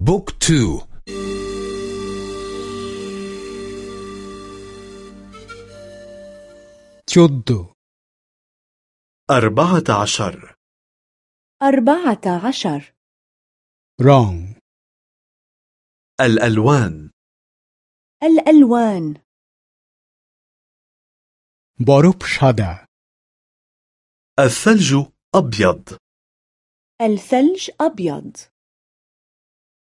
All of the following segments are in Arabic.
بوك تو. تيودو أربعة عشر. أربعة عشر. رون. الألوان. الألوان. باروب شادا الثلج أبيض. الثلج أبيض.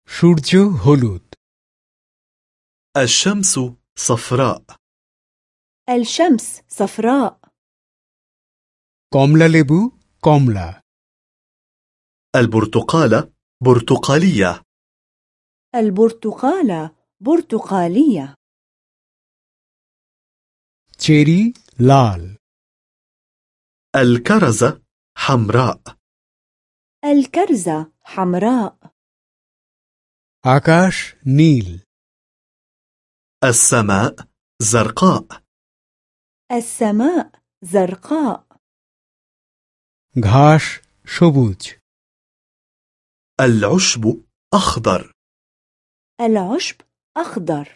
সূর্য হলুদ الشمس صفراء الشمس صفراء কমলা লেবু কমলা البرتقالة برتقالية البرتقالة برتقالية চেরি লাল الكرزة حمراء الكرزة حمراء আকাশ নীল السماء زرقاء السماء زرقاء ঘাস সবুজ العشب أخضر العشب أخضر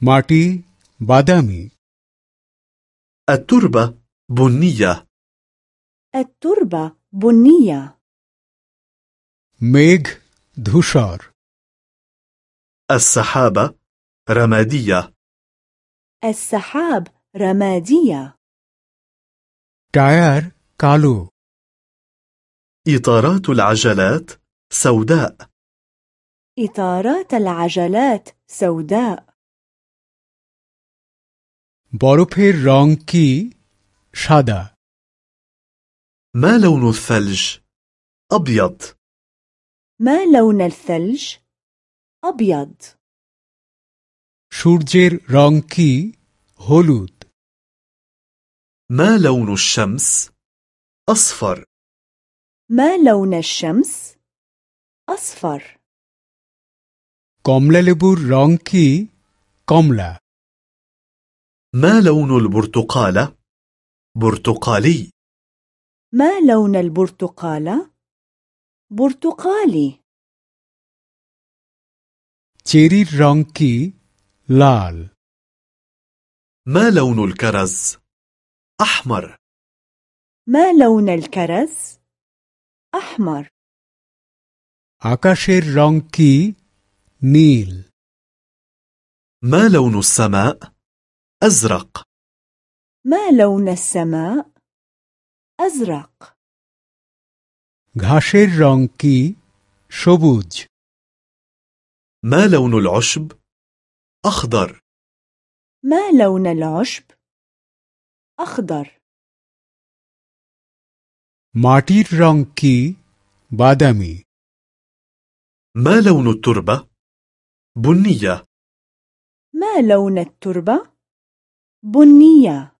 মাটি বাদামি التربة بنية التربة بنية মেঘ ধূসর السحابة رمادية السحاب رمادية টায়ার কালো إطارات العجلات سوداء إطارات العجلات سوداء বরফের রং কি সাদা ما لون الثلج؟ أبيض ما لون الثلج؟ أبيض সূর্যের রং কি হলুদ ما لون الشمس؟ أصفر ما لون الشمس؟ أصفر কমলা লেবুর রং কি কমলা ما لون البرتقالة؟ برتقالي ما لون البرتقالة؟ برتقالي চেরির রং কি লাল ما لون الكرز؟ أحمر ما لون الكرز؟ أحمر আকাশের রং কি নীল ما لون السماء؟ أزرق ما لون السماء؟ أزرق ঘাসের রং কি সবুজ ما لون العشب؟ أخضر ما لون العشب؟ أخضر মাটির রং কি বাদামি ما لون التربة؟ بنية ما لون التربة؟ بنية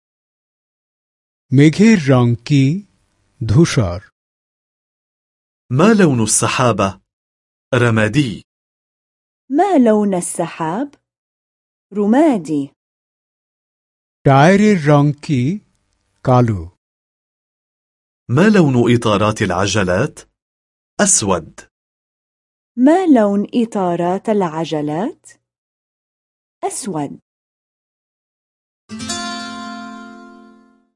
মেঘের রং কি ধূসর ما لون السحابة؟ رمادي ما لون السحاب؟ رمادي টায়ারের রং কি কালো ما لون إطارات العجلات؟ أسود ما لون إطارات العجلات؟ أسود